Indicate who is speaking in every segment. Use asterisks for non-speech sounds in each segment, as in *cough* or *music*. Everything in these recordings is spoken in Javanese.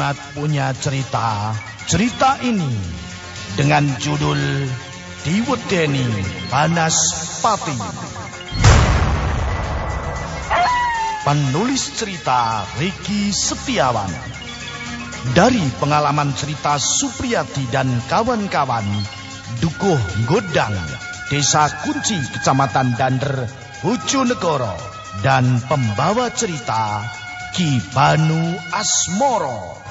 Speaker 1: Punya cerita. Cerita ini dengan judul Diwedeni Panas Pati. Penulis cerita Riki Setiawan. Dari pengalaman cerita Supriyati dan kawan-kawan, Dukuh Godang, Desa Kunci, Kecamatan Dander, Bojonegoro, dan pembawa cerita Ki Banu Asmoro.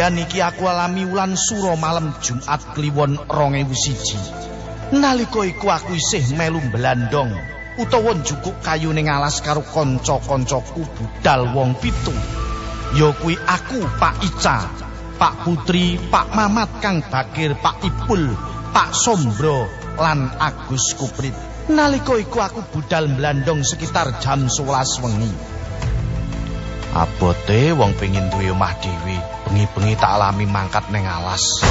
Speaker 1: Kedadian iki aku alami wulan suro malam Jumat Kliwon 2001. Nalika iku aku isih melu belandong utawa njukuk kayu ning alas karo kanca-kancaku budal wong pitu. Ya kuwi aku Pak Ica, Pak Putri, Pak Mamat, Kang Bakir, Pak Ipul, Pak Sombro lan Agus Kuprit. Nalika iku aku budal belandong sekitar jam 11 wengi. Abote wong pengin duwe omah dhewe, bengi-bengi tak alami mangkat ning alas.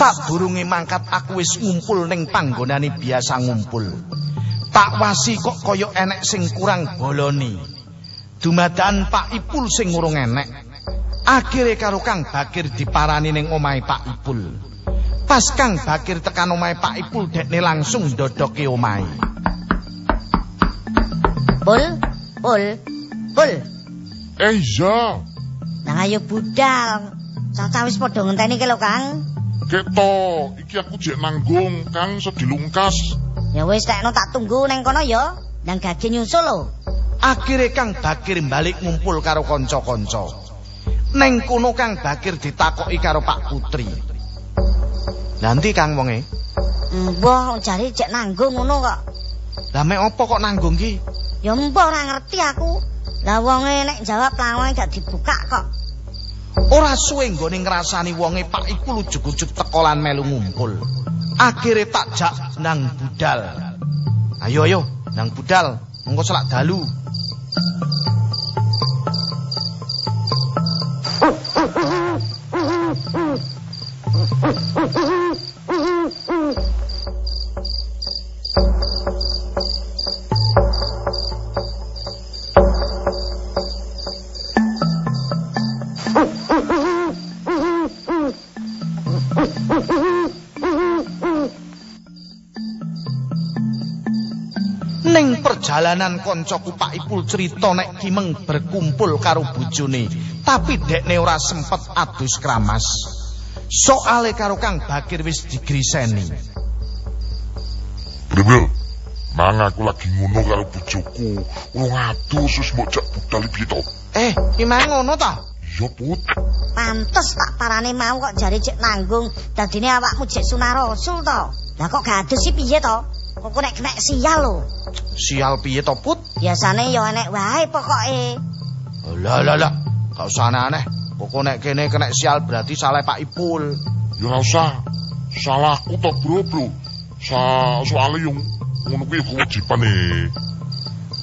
Speaker 1: Sadurunge mangkat aku wis ngumpul ning panggonane biasa ngumpul. Tak wasi kok kaya enek sing kurang boloni. Dumadan Pak Ipul sing urung enek. Akhire karo Kang Bakir diparani ning omahe Pak Ipul. Pas Kang Bakir tekan omahe Pak Ipul dekne langsung ndodoke omahe.
Speaker 2: Pul, pul, pul.
Speaker 3: Eh iya,
Speaker 2: Nang ayo budal. Caca wis padha ngenteni ki lho, Kang.
Speaker 3: Keto, iki aku jek nanggung, Kang sedilungkas.
Speaker 2: Ya wis tekno tak tunggu neng kono ya. Nang gage nyusul lho.
Speaker 1: Akhire Kang Bakir balik ngumpul karo kanca-kanca. Neng kono Kang Bakir ditakoki karo Pak Putri. Nanti Kang wonge,
Speaker 2: Mbah jare jek nanggung ngono kok.
Speaker 1: lah mek apa kok nanggung ki?
Speaker 2: Ya mbah ora ngerti aku. Lah wonge nek jawab lawang gak dibuka kok.
Speaker 1: Ora suwe nggone ngrasani wonge Pak iku ujug-ujug teko lan melu ngumpul. Akhire tak jak nang budal. Ayo ayo nang budal, mengko selak dalu. Ning *laughs* perjalanan koncoku Pak Ipul cerita nek Kimeng berkumpul karo bojone, tapi dekne ora sempet adus kramas. Soale karo Kang Bakir wis digriseni.
Speaker 3: Bremel, mang aku lagi ngono karo bojoku. Urung adus wis mbok jak budal piye to?
Speaker 1: Eh, ki ngono ta?
Speaker 3: Iya, Put.
Speaker 2: Pantes tak parane mau kok jare jek nanggung. Dadine awakmu jek sunah rasul to. Lah kok gak adus sih piye to? Kok nek kena sial lho.
Speaker 1: Sial piye to, Put?
Speaker 2: Biasane ya enek wae pokoke.
Speaker 1: Lah lah lah, gak usah aneh. Pokok nek kene kena sial berarti salah Pak Ipul.
Speaker 3: Ya ora usah. Salahku to, Bro, Bro. Sa soalnya yang ngono kuwi kewajibane.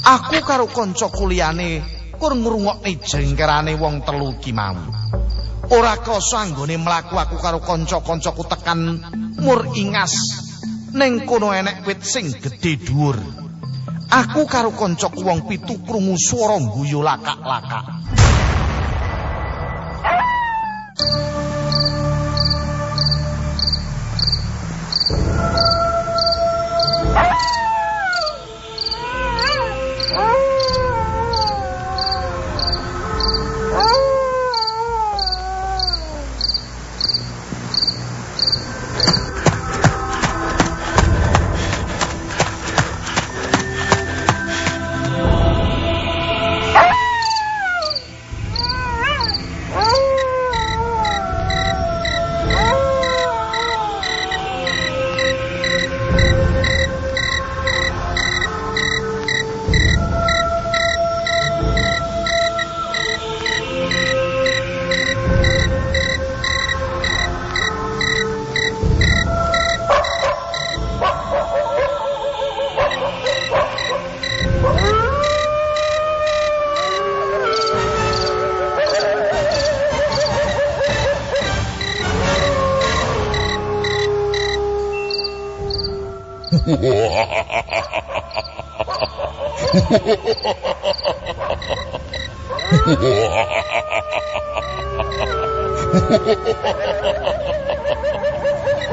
Speaker 1: Aku karo kanca kuliane kur ngrungokne jengkerane wong telu ki mau. Ora krasa anggone mlaku aku karo kanca-kancaku tekan mur ingas. Ning kono enek wit sing gedhe dhuwur. Aku karo kancaku wong pitu krungu swara guyu lakak-lakak.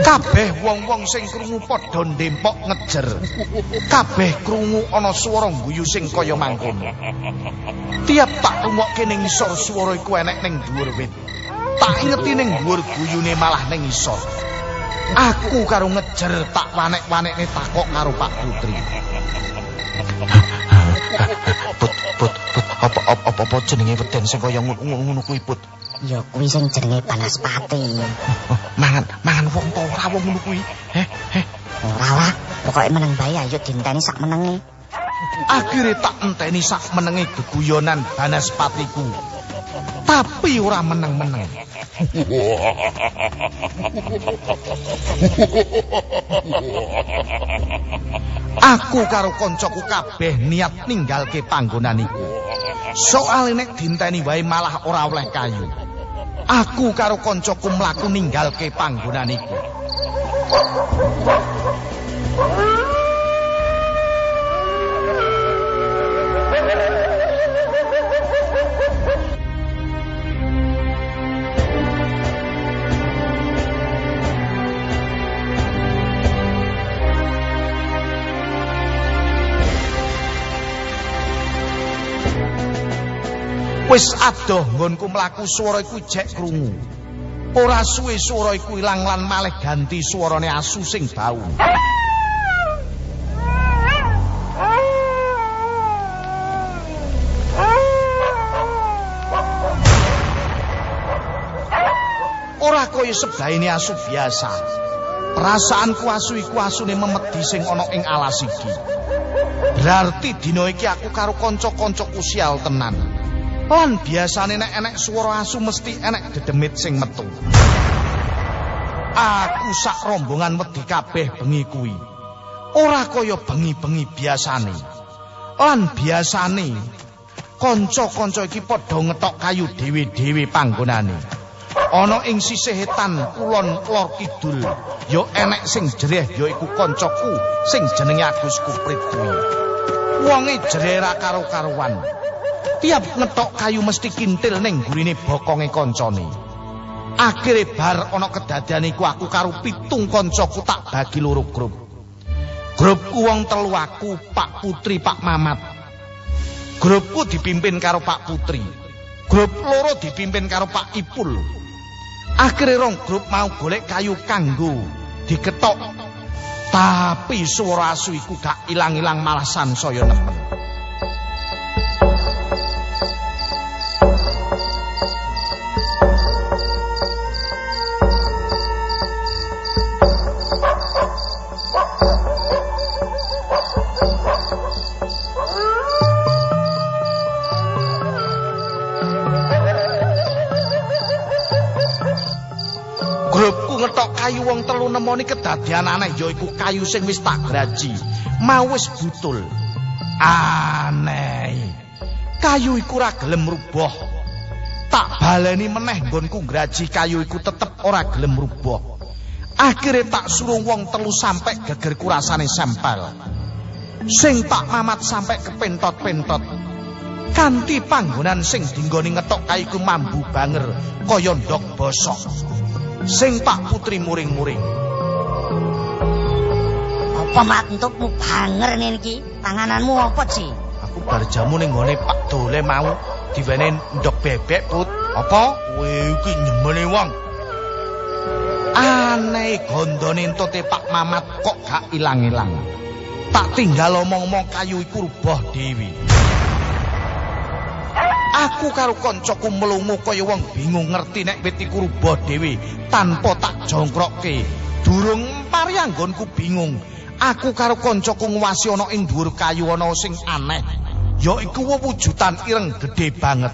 Speaker 1: Kabeh wong-wong sing krungu padha ndempok ngejer. Kabeh krungu ana swara guyu sing kaya mangkono. Tiap tak rungokke ning isor swara iku enek ning dhuwur wit. Tak ingeti ning dhuwur guyune malah ning isor. Aku karo ngejer tak wanek-wanekne takok karo Pak Putri. Put, put, put, apa apa apa jenenge weden sing kaya ngono kuwi put.
Speaker 2: Ya kuwi sing jenenge Banaspati.
Speaker 1: Oh, mangan mangan wong ta ora wong ngono kuwi. Heh, heh.
Speaker 2: Ora lah, pokoke meneng bae ayo dinteni sak menenge.
Speaker 1: Akhire tak enteni sak menenge geguyonan Banaspatiku. Tapi ora meneng-meneng. *laughs* Aku karo koncoku kabeh niat ninggalke panggonan iku. Soale nek dinteni wae malah ora oleh kayu. Aku karo koncoku mlaku ninggalke panggonan iku. Wis adoh nggonku mlaku swara iku jek krungu. Ora suwe swara iku ilang lan malih ganti swarane asu sing bau. Ora kaya sebaine asu biasa. Perasaanku asu iku asune memedi sing ana ing alas iki. Berarti dina iki aku karo kanca-kancaku sial tenan. Lan biasane nek enek swara asu mesti enek dedemit sing metu. Aku sak rombongan wedi kabeh bengi kuwi. Ora kaya bengi-bengi biasane. Lan biasane kanca-kanca iki padha ngetok kayu dhewe-dhewe panggonane. Ana ing sisih etan kulon lor kidul, ya enek sing jereh yaiku kancaku sing jenenge Agus Kuprit kuwi. Wonge jereh karo-karuan. Tiap ngetok kayu mesti kintil ning gurine bokonge kancane. Akhire bar ana kedadian iku aku karo pitung kancaku tak bagi loro grup. Grupku wong telu aku, Pak Putri, Pak Mamat. Grupku dipimpin karo Pak Putri. Grup loro dipimpin karo Pak Ipul. Akhire rong grup mau golek kayu kanggo diketok. Tapi suara asu iku gak ilang-ilang malah sansaya nemen. Nemoni kedadian aneh yaiku kayu sing wis tak graji. Mau wis butul. Aneh. Kayu iku ora gelem rubuh. Tak baleni meneh nggonku graji kayu iku tetep ora gelem rubuh. Akhire tak suruh wong telu sampe geger kurasane sempel. Sing tak mamat sampe kepentot-pentot. Kanti panggonan sing dinggoni ngetok kayu mambu banger kaya ndok bosok. sing Pak Putri muring-muring.
Speaker 2: Apa mantupmu banger nih iki? Pangananmu apa sih?
Speaker 1: Aku bar jamu ning gone Pak Dole mau diwene ndok bebek, Put. Apa? Kowe iki nyemene wong. Aneh gondone entote Pak Mamat kok gak ilang-ilang. Tak tinggal omong-omong kayu iku rubuh dewi. Aku karo koncoku melungu kaya wong bingung ngerti nek wit iku rubuh dhewe tanpa tak jongkrokke. Durung pari anggonku bingung. Aku karo koncoku ngwasi ana ing dhuwur kayu ana sing aneh. Ya iku wujudan ireng gedhe banget.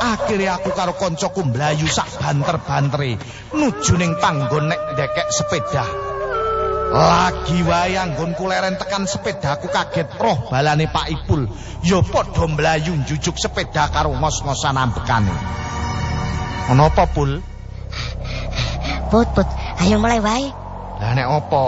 Speaker 1: Akhire aku karo koncoku mlayu sak banter-bantere nuju ning panggon nek ndekek sepeda. Lagi wae anggonku leren tekan sepedaku kaget roh balane Pak Ipul. Ya padha mlayu njujuk sepeda karo ngos-ngosan ambekane. Ana apa, Pul?
Speaker 2: Put, put, ayo mulai wae.
Speaker 1: Lah nek apa?